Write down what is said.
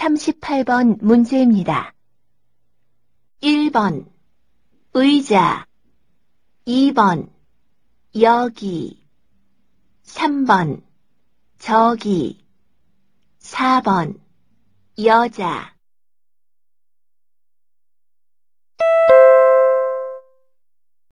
38번 문제입니다. 1번 의자. 2번 여기. 3번 저기. 4번 여자.